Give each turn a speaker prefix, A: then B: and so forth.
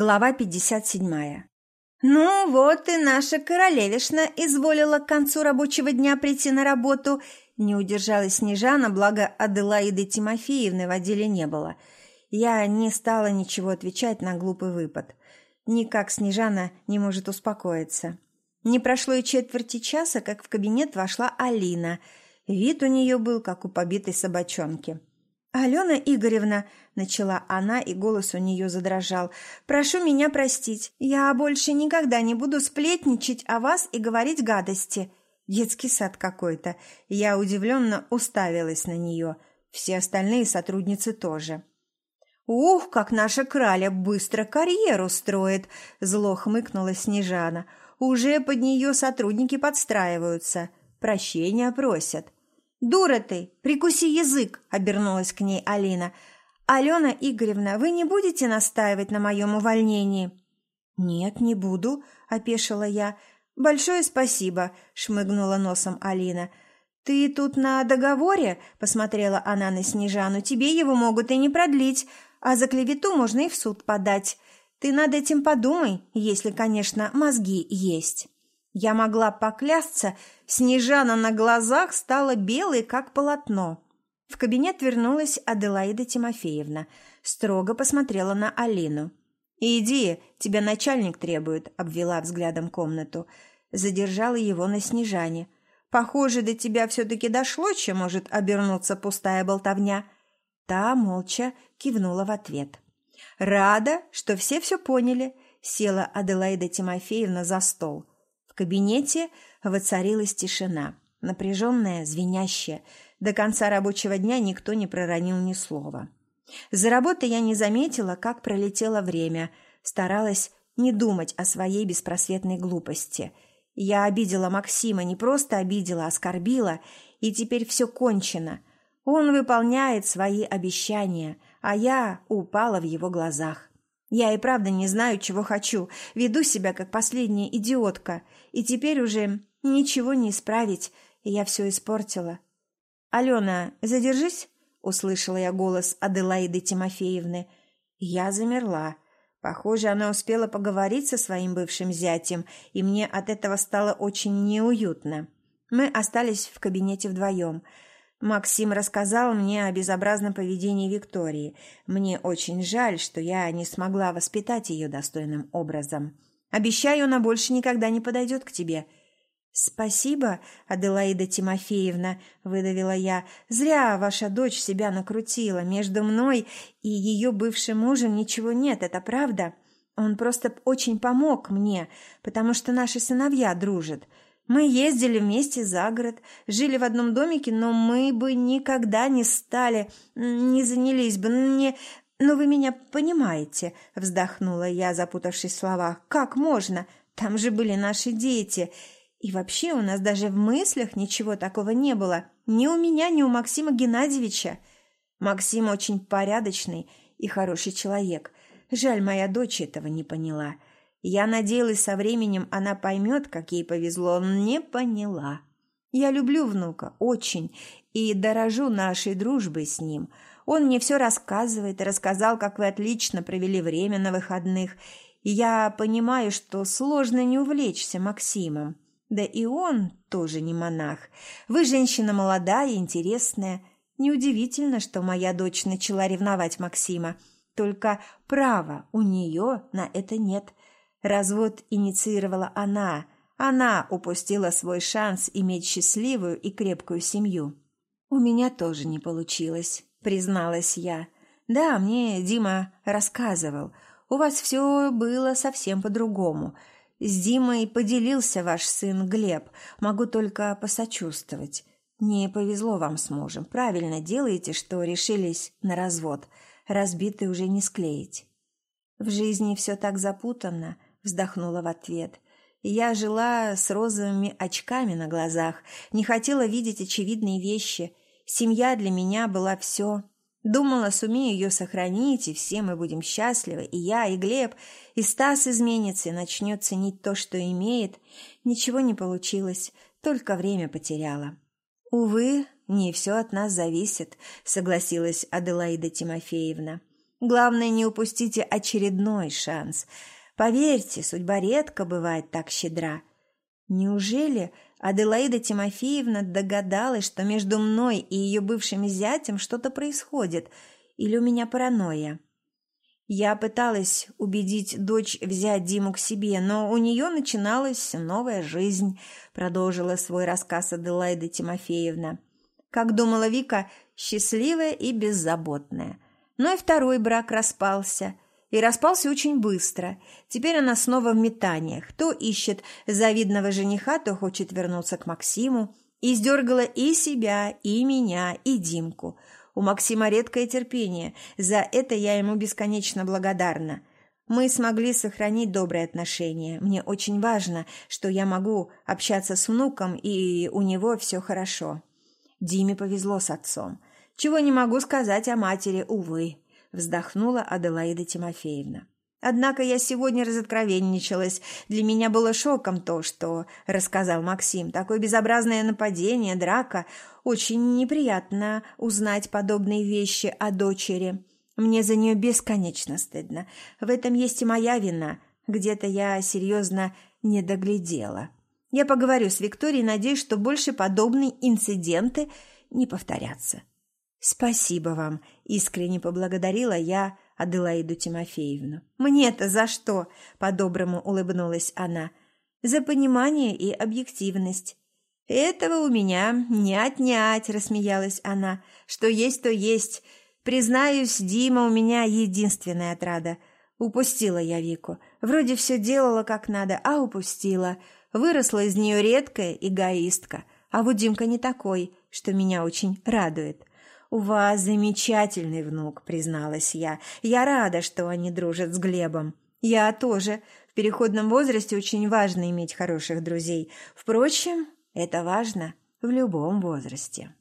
A: Глава 57. «Ну вот и наша королевишна изволила к концу рабочего дня прийти на работу», не удержалась Снежана, благо Аделаиды Тимофеевны в отделе не было. Я не стала ничего отвечать на глупый выпад. Никак Снежана не может успокоиться. Не прошло и четверти часа, как в кабинет вошла Алина. Вид у нее был, как у побитой собачонки. «Алена Игоревна», — начала она, и голос у нее задрожал, — «прошу меня простить. Я больше никогда не буду сплетничать о вас и говорить гадости». Детский сад какой-то. Я удивленно уставилась на нее. Все остальные сотрудницы тоже. «Ух, как наша краля быстро карьеру строит!» – зло хмыкнула Снежана. «Уже под нее сотрудники подстраиваются. Прощения просят». «Дура ты! Прикуси язык!» – обернулась к ней Алина. «Алена Игоревна, вы не будете настаивать на моем увольнении?» «Нет, не буду», – опешила я. «Большое спасибо», – шмыгнула носом Алина. «Ты тут на договоре?» – посмотрела она на Снежану. «Тебе его могут и не продлить, а за клевету можно и в суд подать. Ты над этим подумай, если, конечно, мозги есть». Я могла поклясться, Снежана на глазах стала белой, как полотно. В кабинет вернулась Аделаида Тимофеевна. Строго посмотрела на Алину. «Иди, тебя начальник требует», — обвела взглядом комнату. Задержала его на Снежане. «Похоже, до тебя все-таки дошло, чем может обернуться пустая болтовня». Та молча кивнула в ответ. «Рада, что все все поняли», — села Аделаида Тимофеевна за стол кабинете воцарилась тишина, напряженная, звенящая. До конца рабочего дня никто не проронил ни слова. За работой я не заметила, как пролетело время, старалась не думать о своей беспросветной глупости. Я обидела Максима, не просто обидела, а оскорбила, и теперь все кончено. Он выполняет свои обещания, а я упала в его глазах. Я и правда не знаю, чего хочу, веду себя как последняя идиотка, и теперь уже ничего не исправить, и я все испортила. «Алена, задержись!» — услышала я голос Аделаиды Тимофеевны. Я замерла. Похоже, она успела поговорить со своим бывшим зятем, и мне от этого стало очень неуютно. Мы остались в кабинете вдвоем — Максим рассказал мне о безобразном поведении Виктории. Мне очень жаль, что я не смогла воспитать ее достойным образом. Обещаю, она больше никогда не подойдет к тебе». «Спасибо, Аделаида Тимофеевна», — выдавила я. «Зря ваша дочь себя накрутила. Между мной и ее бывшим мужем ничего нет, это правда. Он просто очень помог мне, потому что наши сыновья дружат. Мы ездили вместе за город, жили в одном домике, но мы бы никогда не стали, не занялись бы, не... «Ну, вы меня понимаете», — вздохнула я, запутавшись в словах. «Как можно? Там же были наши дети. И вообще у нас даже в мыслях ничего такого не было. Ни у меня, ни у Максима Геннадьевича. Максим очень порядочный и хороший человек. Жаль, моя дочь этого не поняла». Я надеялась, со временем она поймет, как ей повезло, но не поняла. Я люблю внука, очень, и дорожу нашей дружбой с ним. Он мне все рассказывает и рассказал, как вы отлично провели время на выходных. И я понимаю, что сложно не увлечься Максимом. Да и он тоже не монах. Вы женщина молодая, интересная. Неудивительно, что моя дочь начала ревновать Максима. Только права у нее на это нет. Развод инициировала она. Она упустила свой шанс иметь счастливую и крепкую семью. «У меня тоже не получилось», — призналась я. «Да, мне Дима рассказывал. У вас все было совсем по-другому. С Димой поделился ваш сын Глеб. Могу только посочувствовать. Не повезло вам с мужем. Правильно делаете, что решились на развод. Разбитый уже не склеить». В жизни все так запутанно — вздохнула в ответ. Я жила с розовыми очками на глазах, не хотела видеть очевидные вещи. Семья для меня была все. Думала, сумею ее сохранить, и все мы будем счастливы, и я, и Глеб, и Стас изменится и начнет ценить то, что имеет. Ничего не получилось, только время потеряла. Увы, не все от нас зависит, согласилась Аделаида Тимофеевна. Главное, не упустите очередной шанс. Поверьте, судьба редко бывает так щедра. Неужели Аделаида Тимофеевна догадалась, что между мной и ее бывшим зятем что-то происходит, или у меня паранойя? Я пыталась убедить дочь взять Диму к себе, но у нее начиналась новая жизнь, продолжила свой рассказ Аделаида Тимофеевна. Как думала Вика, счастливая и беззаботная. Но и второй брак распался. И распался очень быстро. Теперь она снова в метаниях. То ищет завидного жениха, то хочет вернуться к Максиму. И сдергала и себя, и меня, и Димку – у Максима редкое терпение. За это я ему бесконечно благодарна. Мы смогли сохранить добрые отношения. Мне очень важно, что я могу общаться с внуком, и у него все хорошо. Диме повезло с отцом. Чего не могу сказать о матери, увы, вздохнула Аделаида Тимофеевна. Однако я сегодня разоткровенничалась. Для меня было шоком то, что рассказал Максим. Такое безобразное нападение, драка. Очень неприятно узнать подобные вещи о дочери. Мне за нее бесконечно стыдно. В этом есть и моя вина. Где-то я серьезно не доглядела. Я поговорю с Викторией, надеюсь, что больше подобные инциденты не повторятся. «Спасибо вам», – искренне поблагодарила я Аделаиду Тимофеевну. «Мне-то за что?» – по-доброму улыбнулась она. «За понимание и объективность». «Этого у меня не отнять», – рассмеялась она. «Что есть, то есть. Признаюсь, Дима у меня единственная отрада. Упустила я Вику. Вроде все делала как надо, а упустила. Выросла из нее редкая эгоистка. А вот Димка не такой, что меня очень радует». «У вас замечательный внук», — призналась я. «Я рада, что они дружат с Глебом». «Я тоже. В переходном возрасте очень важно иметь хороших друзей. Впрочем, это важно в любом возрасте».